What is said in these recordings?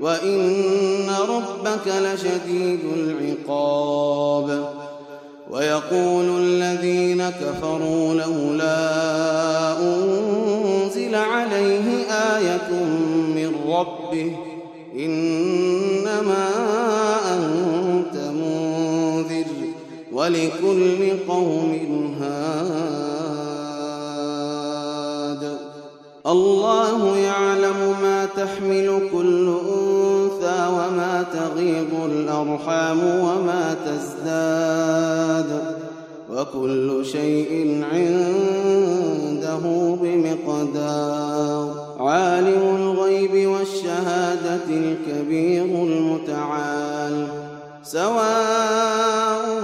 وإن ربك لشديد العقاب ويقول الذين كفروا لولا أنزل عليه آية من ربه إنما أنت منذر ولكل قوم هاد. الله يعلم ما تحمل كل أنثى وما تغيض الأرحام وما تزداد وكل شيء عنده بمقدار. عالم الغيب والشهادة الكبير المتعال. سواء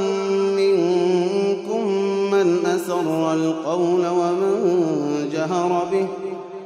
منكم من أسر القول ومن جهر به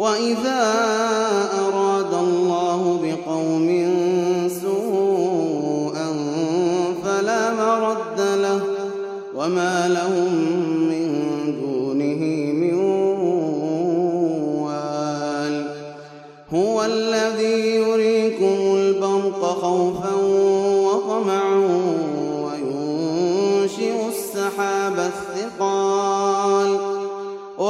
وإذا أراد الله بقوم سوءا فلا مرد له وما لهم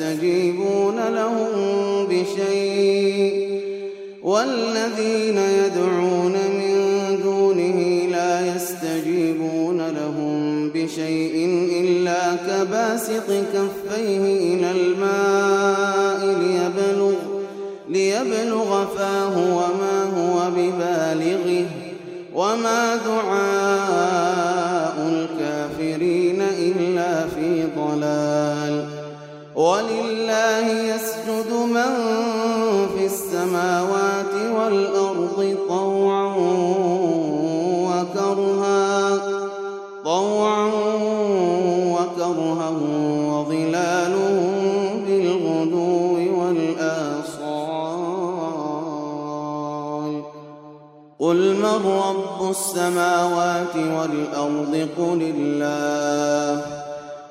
يستجيبون لهم بشيء والذين يدعون من دونه لا يستجيبون لهم بشيء إلا كباسط كفيه إلى ولله يسجد من في السماوات والأرض طوعا وكرها طوعا وكرها وظلالهم بالغدو والآصال. قل من رب السماوات والأرض؟ قل الله.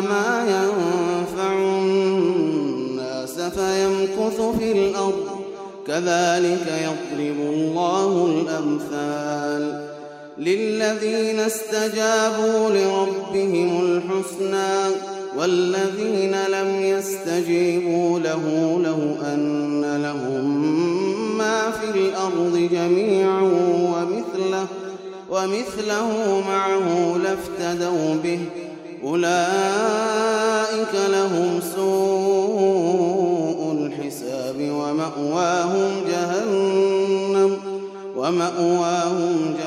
ما ينفع الناس فيمكث في الأرض. كذلك يضرب الله الأمثال للذين استجابوا لربهم الحسنى والذين لم يستجيبوا له لو أن لهم ما في الأرض جميعا ومثله ومثله معه لافتدوا به. أولئك لهم سوء الحساب ومأواهم جهنم ومأواهم جهنم.